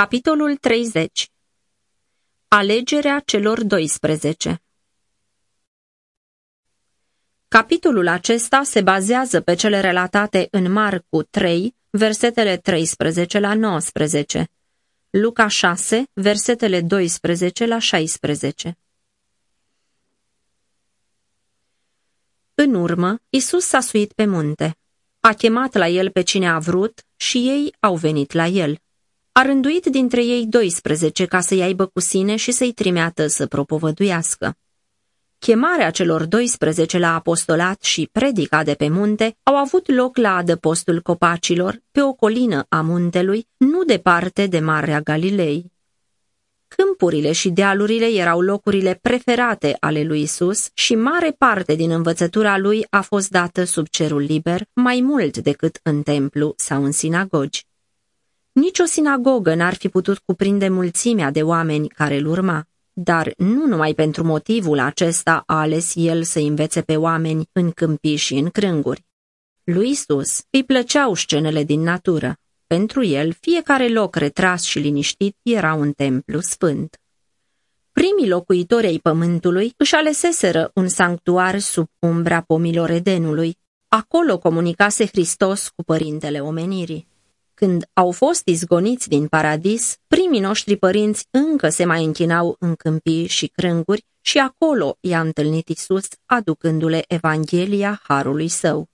Capitolul 30 Alegerea celor 12 Capitolul acesta se bazează pe cele relatate în Marcu 3, versetele 13 la 19, Luca 6, versetele 12 la 16. În urmă, Isus s-a suit pe munte. A chemat la el pe cine a vrut și ei au venit la el. A rânduit dintre ei 12 ca să-i aibă cu sine și să-i trimeată să propovăduiască. Chemarea celor 12 la apostolat și predica de pe munte au avut loc la adăpostul copacilor, pe o colină a muntelui, nu departe de Marea Galilei. Câmpurile și dealurile erau locurile preferate ale lui Isus și mare parte din învățătura lui a fost dată sub cerul liber, mai mult decât în templu sau în sinagogi. Nici o sinagogă n-ar fi putut cuprinde mulțimea de oameni care îl urma, dar nu numai pentru motivul acesta a ales el să învețe pe oameni în câmpii și în crânguri. Lui Isus îi plăceau scenele din natură. Pentru el, fiecare loc retras și liniștit era un templu sfânt. Primii locuitori ai pământului își aleseseră un sanctuar sub umbra pomilor Edenului. Acolo comunicase Hristos cu părintele omenirii. Când au fost izgoniți din paradis, primii noștri părinți încă se mai închinau în câmpii și crânguri și acolo i-a întâlnit Isus, aducându-le Evanghelia Harului Său.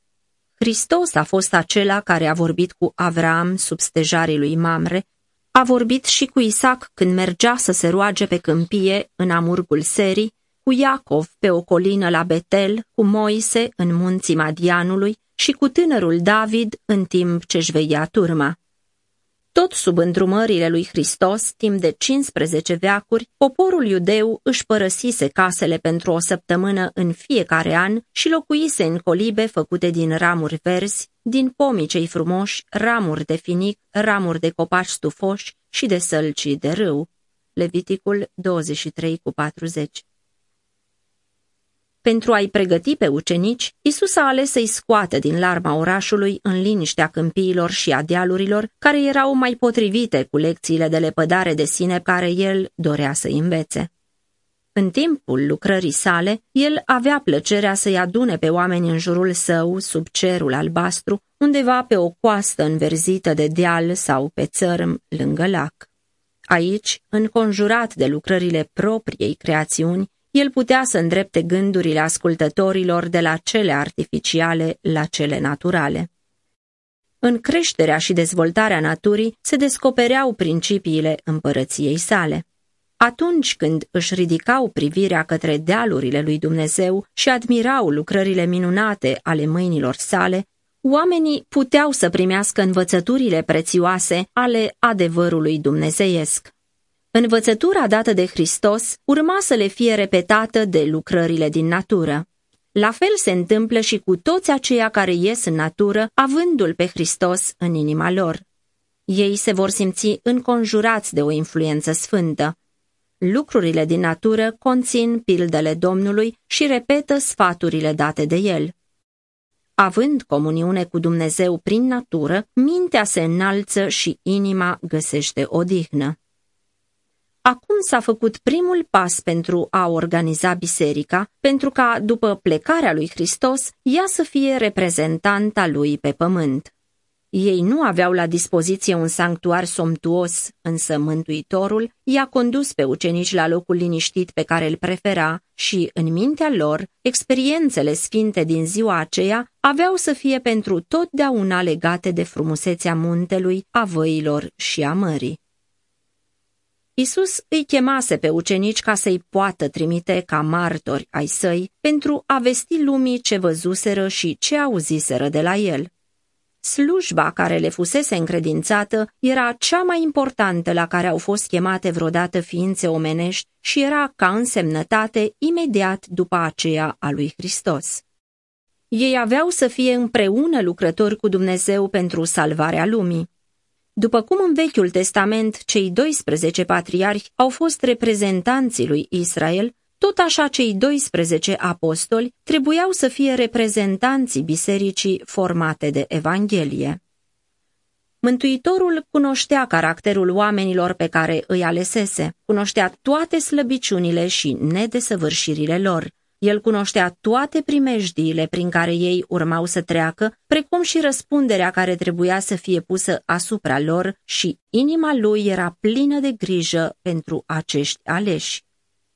Hristos a fost acela care a vorbit cu Avram sub stejarii lui Mamre, a vorbit și cu Isaac când mergea să se roage pe câmpie în amurgul serii, cu Iacov pe o colină la Betel, cu Moise în munții Madianului și cu tânărul David în timp ce își veia turma. Tot sub îndrumările lui Hristos, timp de 15 veacuri, poporul iudeu își părăsise casele pentru o săptămână în fiecare an și locuise în colibe făcute din ramuri verzi, din pomii cei frumoși, ramuri de finic, ramuri de copaci stufoși și de sălcii de râu. Leviticul 23 cu 40 pentru a-i pregăti pe ucenici, Isus a ales să-i scoată din larma orașului în liniștea câmpiilor și a dealurilor, care erau mai potrivite cu lecțiile de lepădare de sine care el dorea să învețe. În timpul lucrării sale, el avea plăcerea să-i adune pe oameni în jurul său, sub cerul albastru, undeva pe o coastă înverzită de deal sau pe țărm lângă lac. Aici, înconjurat de lucrările propriei creațiuni, el putea să îndrepte gândurile ascultătorilor de la cele artificiale la cele naturale. În creșterea și dezvoltarea naturii se descopereau principiile împărăției sale. Atunci când își ridicau privirea către dealurile lui Dumnezeu și admirau lucrările minunate ale mâinilor sale, oamenii puteau să primească învățăturile prețioase ale adevărului dumnezeiesc. Învățătura dată de Hristos urma să le fie repetată de lucrările din natură. La fel se întâmplă și cu toți aceia care ies în natură, avându-L pe Hristos în inima lor. Ei se vor simți înconjurați de o influență sfântă. Lucrurile din natură conțin pildele Domnului și repetă sfaturile date de El. Având comuniune cu Dumnezeu prin natură, mintea se înalță și inima găsește odihnă. Acum s-a făcut primul pas pentru a organiza biserica, pentru ca, după plecarea lui Hristos, ea să fie reprezentanta lui pe pământ. Ei nu aveau la dispoziție un sanctuar somtuos, însă Mântuitorul i-a condus pe ucenici la locul liniștit pe care îl prefera și, în mintea lor, experiențele sfinte din ziua aceea aveau să fie pentru totdeauna legate de frumusețea muntelui, a văilor și a mării. Isus îi chemase pe ucenici ca să-i poată trimite ca martori ai săi pentru a vesti lumii ce văzuseră și ce auziseră de la el. Slujba care le fusese încredințată era cea mai importantă la care au fost chemate vreodată ființe omenești și era ca însemnătate imediat după aceea a lui Hristos. Ei aveau să fie împreună lucrători cu Dumnezeu pentru salvarea lumii. După cum în Vechiul Testament cei 12 patriarhi au fost reprezentanții lui Israel, tot așa cei 12 apostoli trebuiau să fie reprezentanții bisericii formate de Evanghelie. Mântuitorul cunoștea caracterul oamenilor pe care îi alesese, cunoștea toate slăbiciunile și nedesăvârșirile lor. El cunoștea toate primejdiile prin care ei urmau să treacă, precum și răspunderea care trebuia să fie pusă asupra lor și inima lui era plină de grijă pentru acești aleși.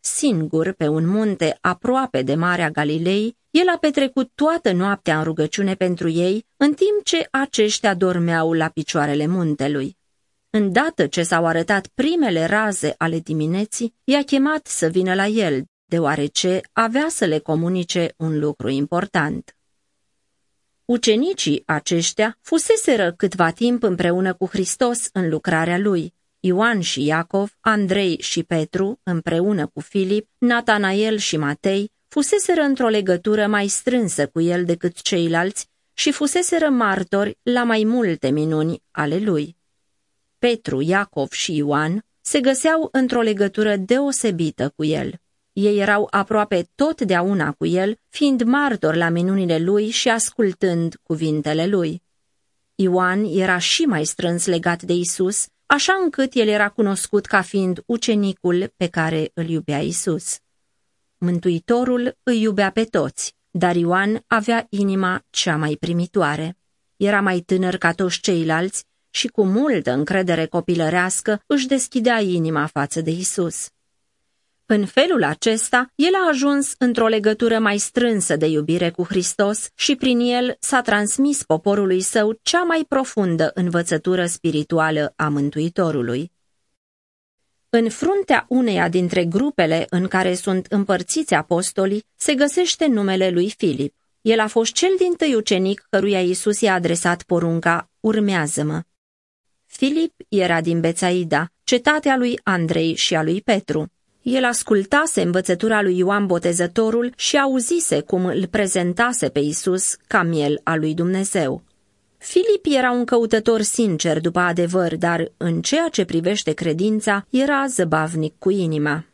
Singur, pe un munte aproape de Marea Galilei, el a petrecut toată noaptea în rugăciune pentru ei, în timp ce aceștia dormeau la picioarele muntelui. Îndată ce s-au arătat primele raze ale dimineții, i-a chemat să vină la el, deoarece avea să le comunice un lucru important. Ucenicii aceștia fuseseră câtva timp împreună cu Hristos în lucrarea lui. Ioan și Iacov, Andrei și Petru, împreună cu Filip, Natanael și Matei, fuseseră într-o legătură mai strânsă cu el decât ceilalți și fuseseră martori la mai multe minuni ale lui. Petru, Iacov și Ioan se găseau într-o legătură deosebită cu el. Ei erau aproape totdeauna cu el, fiind martori la minunile lui și ascultând cuvintele lui. Ioan era și mai strâns legat de Isus, așa încât el era cunoscut ca fiind ucenicul pe care îl iubea Isus. Mântuitorul îi iubea pe toți, dar Ioan avea inima cea mai primitoare. Era mai tânăr ca toți ceilalți și cu multă încredere copilărească își deschidea inima față de Isus. În felul acesta, el a ajuns într-o legătură mai strânsă de iubire cu Hristos și prin el s-a transmis poporului său cea mai profundă învățătură spirituală a Mântuitorului. În fruntea uneia dintre grupele în care sunt împărțiți apostolii se găsește numele lui Filip. El a fost cel din tăi ucenic căruia Iisus i-a adresat porunca, urmează-mă. Filip era din Bețaida, cetatea lui Andrei și a lui Petru. El ascultase învățătura lui Ioan Botezătorul și auzise cum îl prezentase pe Isus ca miel al lui Dumnezeu. Filip era un căutător sincer după adevăr, dar în ceea ce privește credința, era zăbavnic cu inima.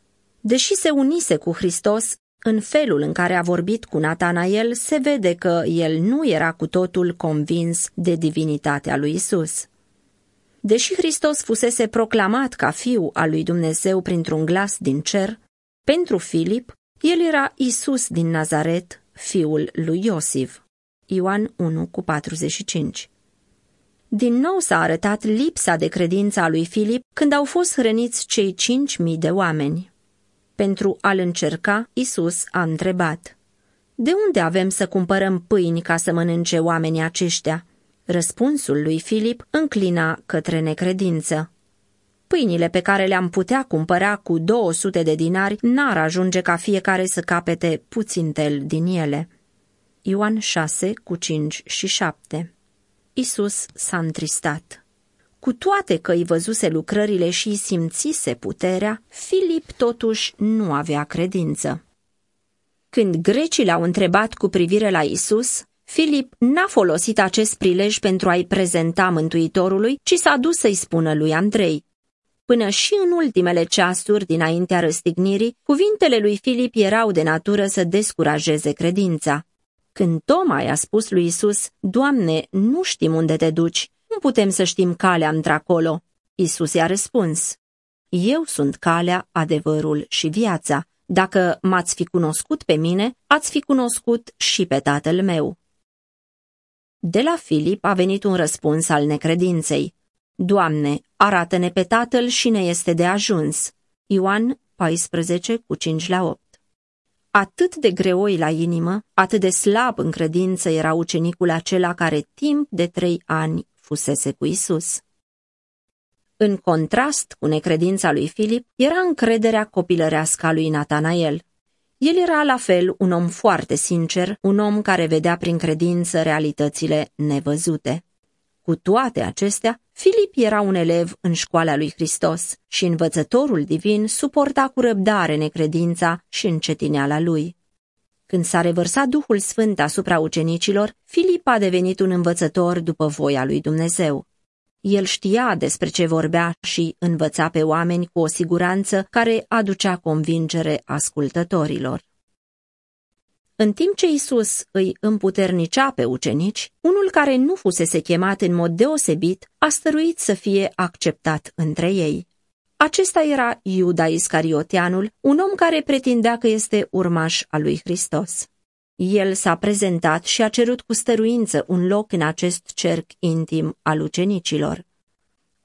Deși se unise cu Hristos, în felul în care a vorbit cu Natanael, se vede că el nu era cu totul convins de divinitatea lui Isus. Deși Hristos fusese proclamat ca fiu al lui Dumnezeu printr-un glas din cer, pentru Filip, el era Isus din Nazaret, fiul lui Iosif. Ioan 1 cu 45 Din nou s-a arătat lipsa de credință a lui Filip când au fost hrăniți cei cinci mii de oameni. Pentru a-l încerca, Isus a întrebat, De unde avem să cumpărăm pâini ca să mănânce oamenii aceștia?" Răspunsul lui Filip înclina către necredință. Pâinile pe care le-am putea cumpăra cu 200 de dinari n-ar ajunge ca fiecare să capete puțin tel din ele. Ioan 6 cu 5 și 7 Isus s-a întristat. Cu toate că îi văzuse lucrările și îi simțise puterea, Filip totuși nu avea credință. Când grecii l-au întrebat cu privire la Isus, Filip n-a folosit acest prilej pentru a-i prezenta Mântuitorului, ci s-a dus să-i spună lui Andrei. Până și în ultimele ceasuri dinaintea răstignirii, cuvintele lui Filip erau de natură să descurajeze credința. Când Toma i-a spus lui Isus, Doamne, nu știm unde te duci, nu putem să știm calea într-acolo. Isus i-a răspuns, Eu sunt calea, adevărul și viața. Dacă m-ați fi cunoscut pe mine, ați fi cunoscut și pe tatăl meu. De la Filip a venit un răspuns al necredinței. Doamne, arată-ne pe tatăl și ne este de ajuns. Ioan 14 cu 5 la 8 Atât de greoi la inimă, atât de slab în credință era ucenicul acela care timp de trei ani fusese cu Isus. În contrast cu necredința lui Filip, era încrederea copilărească a lui Natanael. El era la fel un om foarte sincer, un om care vedea prin credință realitățile nevăzute. Cu toate acestea, Filip era un elev în școala lui Hristos și învățătorul divin suporta cu răbdare necredința și încetineala lui. Când s-a revărsat Duhul Sfânt asupra ucenicilor, Filip a devenit un învățător după voia lui Dumnezeu. El știa despre ce vorbea și învăța pe oameni cu o siguranță care aducea convingere ascultătorilor. În timp ce Isus îi împuternicea pe ucenici, unul care nu fusese chemat în mod deosebit a stăruit să fie acceptat între ei. Acesta era Iuda Iscarioteanul, un om care pretindea că este urmaș al lui Hristos. El s-a prezentat și a cerut cu stăruință un loc în acest cerc intim al ucenicilor.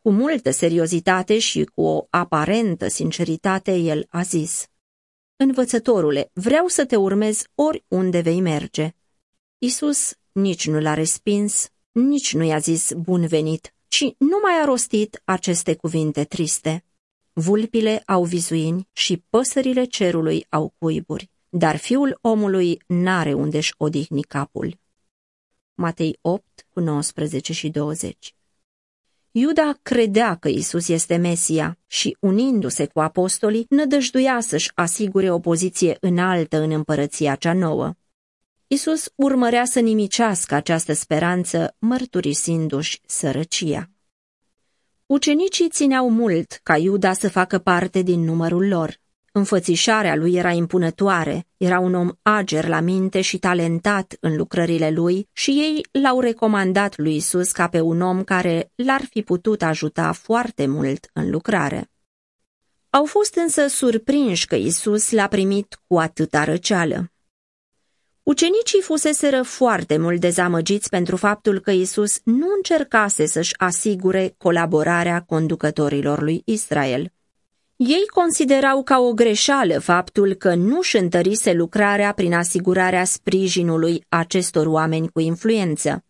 Cu multă seriozitate și cu o aparentă sinceritate, el a zis, Învățătorule, vreau să te urmez oriunde vei merge. Isus nici nu l-a respins, nici nu i-a zis bun venit, ci nu mai a rostit aceste cuvinte triste. Vulpile au vizuini și păsările cerului au cuiburi, dar fiul omului n-are unde-și odihni capul. Matei 8, cu 19 și 20 Iuda credea că Isus este Mesia și, unindu-se cu apostolii, nădăjduia să-și asigure o poziție înaltă în împărăția cea nouă. Isus urmărea să nimicească această speranță, mărturisindu-și sărăcia. Ucenicii țineau mult ca Iuda să facă parte din numărul lor. Înfățișarea lui era impunătoare, era un om ager la minte și talentat în lucrările lui și ei l-au recomandat lui Isus ca pe un om care l-ar fi putut ajuta foarte mult în lucrare. Au fost însă surprinși că Isus l-a primit cu atâta răceală. Ucenicii fuseseră foarte mult dezamăgiți pentru faptul că Isus nu încercase să-și asigure colaborarea conducătorilor lui Israel. Ei considerau ca o greșeală faptul că nu își întărise lucrarea prin asigurarea sprijinului acestor oameni cu influență.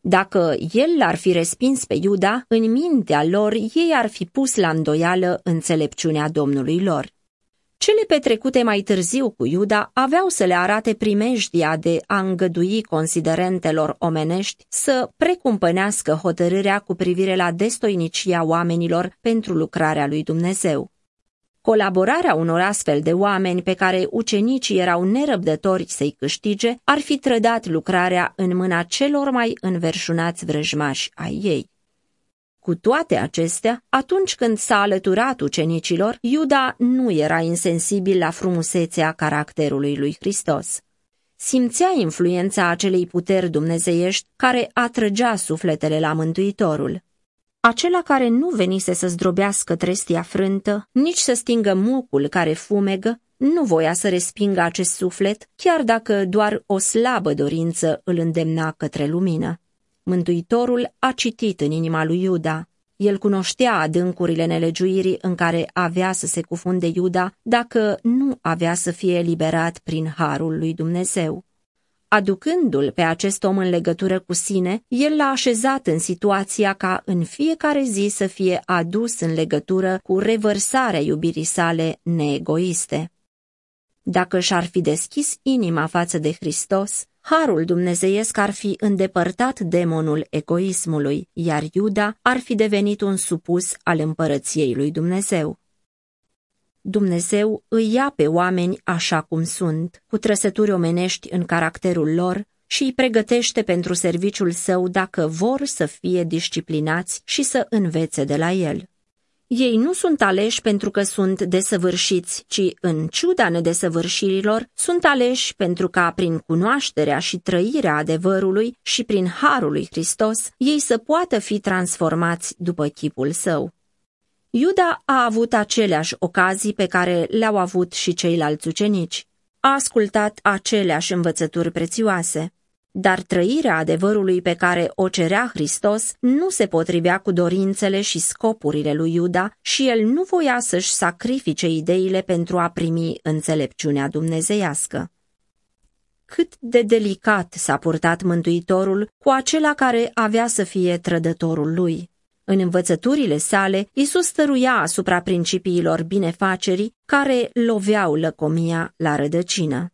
Dacă el l-ar fi respins pe Iuda, în mintea lor ei ar fi pus la îndoială înțelepciunea Domnului lor. Cele petrecute mai târziu cu Iuda aveau să le arate primejdia de a îngădui considerentelor omenești să precumpănească hotărârea cu privire la destoinicia oamenilor pentru lucrarea lui Dumnezeu. Colaborarea unor astfel de oameni pe care ucenicii erau nerăbdători să-i câștige ar fi trădat lucrarea în mâna celor mai înverșunați vrăjmași ai ei. Cu toate acestea, atunci când s-a alăturat ucenicilor, Iuda nu era insensibil la frumusețea caracterului lui Hristos. Simțea influența acelei puteri dumnezeiești care atrăgea sufletele la Mântuitorul. Acela care nu venise să zdrobească trestia frântă, nici să stingă mucul care fumegă, nu voia să respingă acest suflet, chiar dacă doar o slabă dorință îl îndemna către lumină. Mântuitorul a citit în inima lui Iuda. El cunoștea adâncurile nelegiuirii în care avea să se cufunde Iuda dacă nu avea să fie eliberat prin harul lui Dumnezeu. Aducându-l pe acest om în legătură cu sine, el l-a așezat în situația ca în fiecare zi să fie adus în legătură cu revărsarea iubirii sale neegoiste. Dacă și-ar fi deschis inima față de Hristos, harul dumnezeiesc ar fi îndepărtat demonul egoismului, iar Iuda ar fi devenit un supus al împărăției lui Dumnezeu. Dumnezeu îi ia pe oameni așa cum sunt, cu trăsături omenești în caracterul lor și îi pregătește pentru serviciul său dacă vor să fie disciplinați și să învețe de la el. Ei nu sunt aleși pentru că sunt desăvârșiți, ci, în ciuda nedesăvârșirilor, sunt aleși pentru ca, prin cunoașterea și trăirea adevărului și prin harul lui Hristos, ei să poată fi transformați după chipul său. Iuda a avut aceleași ocazii pe care le-au avut și ceilalți ucenici. A ascultat aceleași învățături prețioase, dar trăirea adevărului pe care o cerea Hristos nu se potrivea cu dorințele și scopurile lui Iuda și el nu voia să-și sacrifice ideile pentru a primi înțelepciunea dumnezeiască. Cât de delicat s-a purtat Mântuitorul cu acela care avea să fie trădătorul lui. În învățăturile sale, Isus stăruia asupra principiilor binefacerii care loveau lăcomia la rădăcină.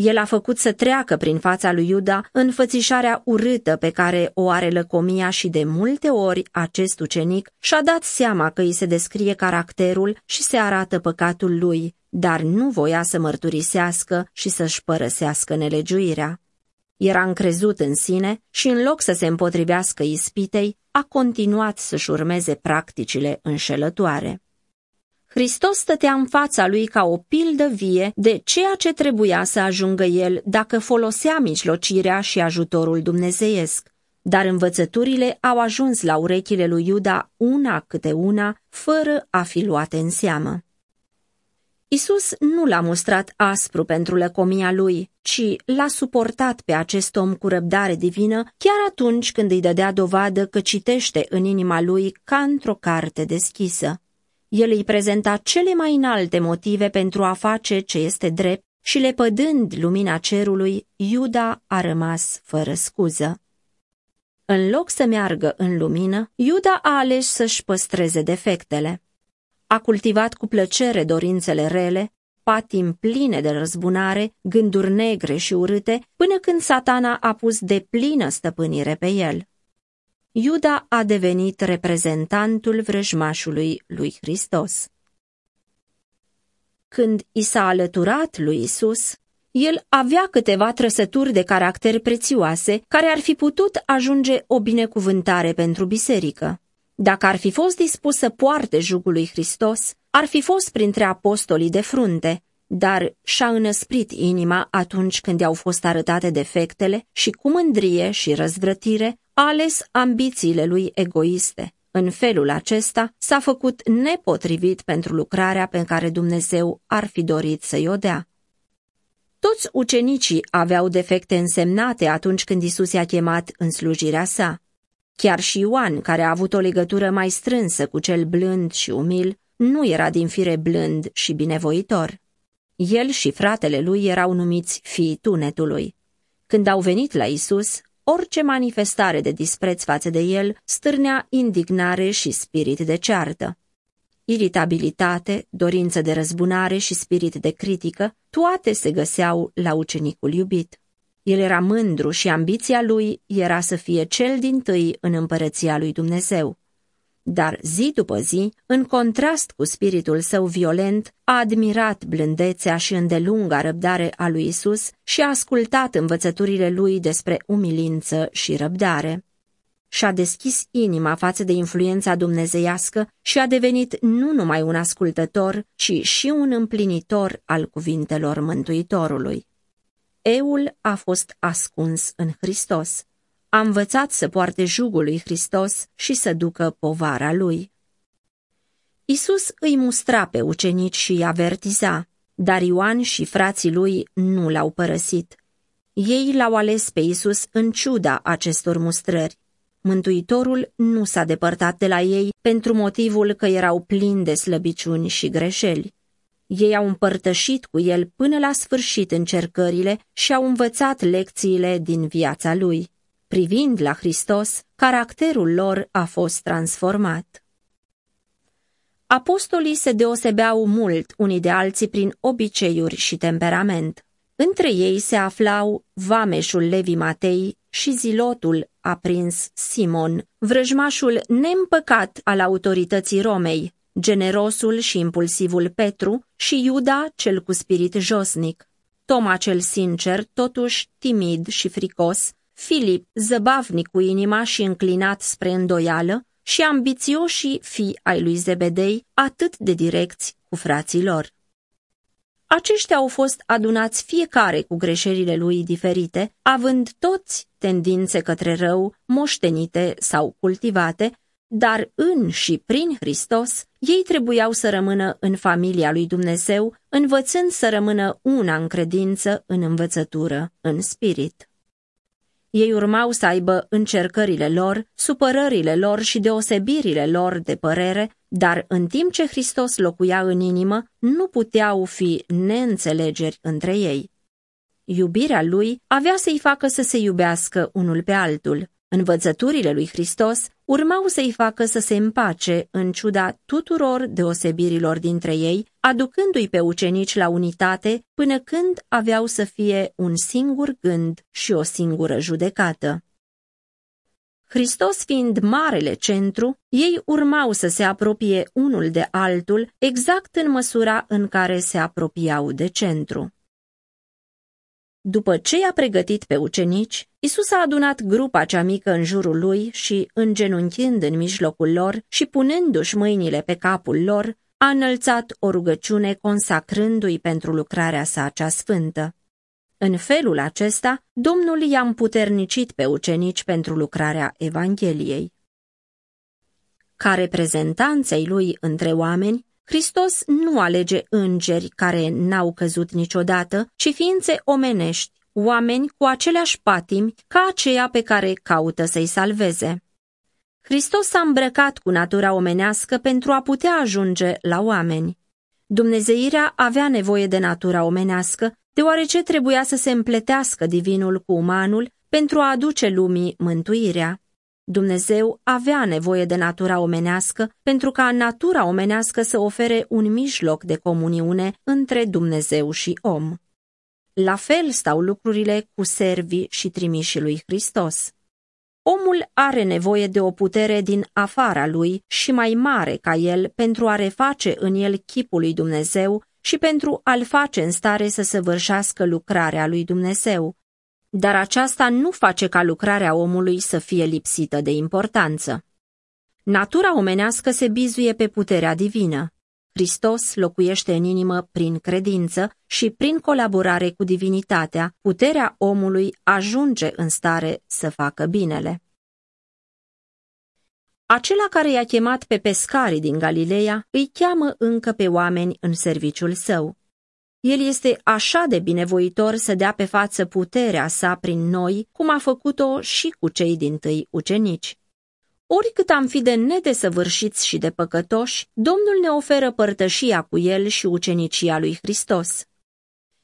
El a făcut să treacă prin fața lui Iuda înfățișarea urâtă pe care o are lăcomia și de multe ori acest ucenic și-a dat seama că îi se descrie caracterul și se arată păcatul lui, dar nu voia să mărturisească și să-și părăsească nelegiuirea. Era încrezut în sine și în loc să se împotrivească ispitei, a continuat să-și urmeze practicile înșelătoare. Hristos stătea în fața lui ca o pildă vie de ceea ce trebuia să ajungă el dacă folosea mijlocirea și ajutorul dumnezeiesc. Dar învățăturile au ajuns la urechile lui Iuda una câte una, fără a fi luate în seamă. Isus nu l-a mustrat aspru pentru lăcomia lui, ci l-a suportat pe acest om cu răbdare divină, chiar atunci când îi dădea dovadă că citește în inima lui ca într-o carte deschisă. El îi prezenta cele mai înalte motive pentru a face ce este drept și lepădând lumina cerului, Iuda a rămas fără scuză. În loc să meargă în lumină, Iuda a ales să-și păstreze defectele. A cultivat cu plăcere dorințele rele, patim pline de răzbunare, gânduri negre și urâte, până când satana a pus de plină stăpânire pe el. Iuda a devenit reprezentantul vrăjmașului lui Hristos. Când i s-a alăturat lui Isus, el avea câteva trăsături de caracter prețioase care ar fi putut ajunge o binecuvântare pentru biserică. Dacă ar fi fost dispus să poarte jugul lui Hristos, ar fi fost printre apostolii de frunte, dar și-a înăsprit inima atunci când i-au fost arătate defectele și cu mândrie și răzvrătire a ales ambițiile lui egoiste. În felul acesta s-a făcut nepotrivit pentru lucrarea pe care Dumnezeu ar fi dorit să-i o dea. Toți ucenicii aveau defecte însemnate atunci când Isus i-a chemat în slujirea sa. Chiar și Ioan, care a avut o legătură mai strânsă cu cel blând și umil, nu era din fire blând și binevoitor. El și fratele lui erau numiți fii tunetului. Când au venit la Isus, orice manifestare de dispreț față de el stârnea indignare și spirit de ceartă. Iritabilitate, dorință de răzbunare și spirit de critică, toate se găseau la ucenicul iubit. El era mândru și ambiția lui era să fie cel din tâi în împărăția lui Dumnezeu. Dar zi după zi, în contrast cu spiritul său violent, a admirat blândețea și îndelunga răbdare a lui Isus și a ascultat învățăturile lui despre umilință și răbdare. Și-a deschis inima față de influența dumnezeiască și a devenit nu numai un ascultător, ci și un împlinitor al cuvintelor Mântuitorului. Eul a fost ascuns în Hristos. A învățat să poarte jugul lui Hristos și să ducă povara lui. Isus îi mustra pe ucenici și îi avertiza, dar Ioan și frații lui nu l-au părăsit. Ei l-au ales pe Isus în ciuda acestor mustrări. Mântuitorul nu s-a depărtat de la ei pentru motivul că erau plini de slăbiciuni și greșeli. Ei au împărtășit cu el până la sfârșit încercările și au învățat lecțiile din viața lui. Privind la Hristos, caracterul lor a fost transformat. Apostolii se deosebeau mult unii de alții prin obiceiuri și temperament. Între ei se aflau vameșul Levi Matei și zilotul aprins Simon, vrăjmașul neîmpăcat al autorității Romei, generosul și impulsivul Petru și Iuda cel cu spirit josnic, Toma cel sincer, totuși timid și fricos, Filip zăbavnic cu inima și înclinat spre îndoială și ambițioșii fii ai lui Zebedei, atât de direcți cu frații lor. Aceștia au fost adunați fiecare cu greșelile lui diferite, având toți tendințe către rău, moștenite sau cultivate, dar în și prin Hristos, ei trebuiau să rămână în familia lui Dumnezeu, învățând să rămână una în credință, în învățătură, în spirit. Ei urmau să aibă încercările lor, supărările lor și deosebirile lor de părere, dar în timp ce Hristos locuia în inimă, nu puteau fi neînțelegeri între ei. Iubirea lui avea să-i facă să se iubească unul pe altul. Învățăturile lui Hristos urmau să-i facă să se împace în ciuda tuturor deosebirilor dintre ei, aducându-i pe ucenici la unitate până când aveau să fie un singur gând și o singură judecată. Hristos fiind marele centru, ei urmau să se apropie unul de altul exact în măsura în care se apropiau de centru. După ce i-a pregătit pe ucenici, Isus a adunat grupa cea mică în jurul lui și, îngenunchind în mijlocul lor și punându-și mâinile pe capul lor, a înălțat o rugăciune consacrându-i pentru lucrarea sa cea sfântă. În felul acesta, Domnul i-a împuternicit pe ucenici pentru lucrarea Evangheliei. Ca reprezentanței lui între oameni, Hristos nu alege îngeri care n-au căzut niciodată, ci ființe omenești, oameni cu aceleași patimi ca aceea pe care caută să-i salveze. Hristos s-a îmbrăcat cu natura omenească pentru a putea ajunge la oameni. Dumnezeirea avea nevoie de natura omenească, deoarece trebuia să se împletească divinul cu umanul pentru a aduce lumii mântuirea. Dumnezeu avea nevoie de natura omenească pentru ca natura omenească să ofere un mijloc de comuniune între Dumnezeu și om. La fel stau lucrurile cu servii și trimișii lui Hristos. Omul are nevoie de o putere din afara lui și mai mare ca el pentru a reface în el chipul lui Dumnezeu și pentru a-l face în stare să săvârșească lucrarea lui Dumnezeu. Dar aceasta nu face ca lucrarea omului să fie lipsită de importanță. Natura omenească se bizuie pe puterea divină. Hristos locuiește în inimă prin credință și prin colaborare cu divinitatea, puterea omului ajunge în stare să facă binele. Acela care i-a chemat pe pescarii din Galileea îi cheamă încă pe oameni în serviciul său. El este așa de binevoitor să dea pe față puterea sa prin noi, cum a făcut-o și cu cei din tâi ucenici. Oricât am fi de nedesăvârșiți și de păcătoși, Domnul ne oferă părtășia cu El și ucenicia lui Hristos.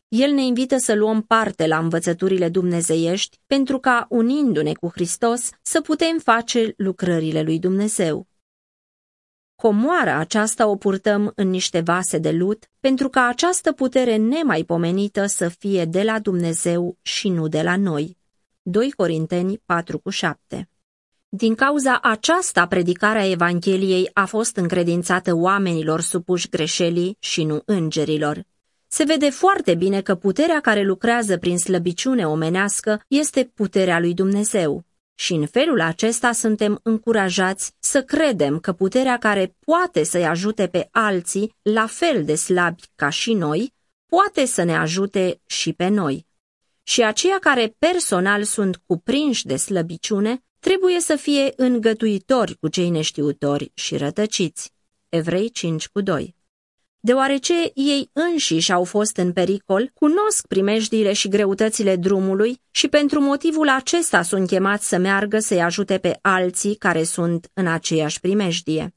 El ne invită să luăm parte la învățăturile dumnezeiești pentru ca, unindu-ne cu Hristos, să putem face lucrările lui Dumnezeu. Comoara aceasta o purtăm în niște vase de lut, pentru ca această putere nemaipomenită să fie de la Dumnezeu și nu de la noi. 2 Corinteni 4,7 Din cauza aceasta, predicarea Evangheliei a fost încredințată oamenilor supuși greșelii și nu îngerilor. Se vede foarte bine că puterea care lucrează prin slăbiciune omenească este puterea lui Dumnezeu. Și în felul acesta suntem încurajați să credem că puterea care poate să-i ajute pe alții, la fel de slabi ca și noi, poate să ne ajute și pe noi. Și aceia care personal sunt cuprinși de slăbiciune, trebuie să fie îngătuitori cu cei neștiutori și rătăciți. Evrei 5 cu 2 Deoarece ei înșiși au fost în pericol, cunosc primejdiile și greutățile drumului și pentru motivul acesta sunt chemați să meargă să-i ajute pe alții care sunt în aceeași primejdie.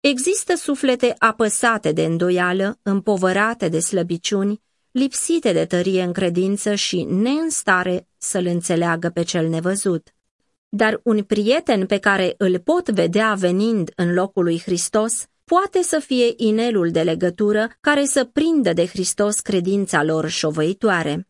Există suflete apăsate de îndoială, împovărate de slăbiciuni, lipsite de tărie în credință și neînstare să-l înțeleagă pe cel nevăzut. Dar un prieten pe care îl pot vedea venind în locul lui Hristos poate să fie inelul de legătură care să prindă de Hristos credința lor șovăitoare.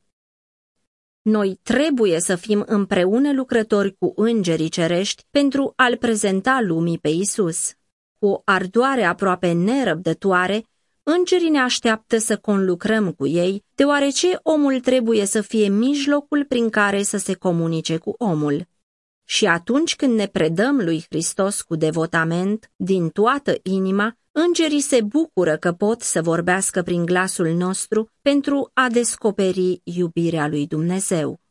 Noi trebuie să fim împreună lucrători cu îngerii cerești pentru a-L prezenta lumii pe Isus. Cu o ardoare aproape nerăbdătoare, îngerii ne așteaptă să conlucrăm cu ei, deoarece omul trebuie să fie mijlocul prin care să se comunice cu omul. Și atunci când ne predăm lui Hristos cu devotament, din toată inima, îngerii se bucură că pot să vorbească prin glasul nostru pentru a descoperi iubirea lui Dumnezeu.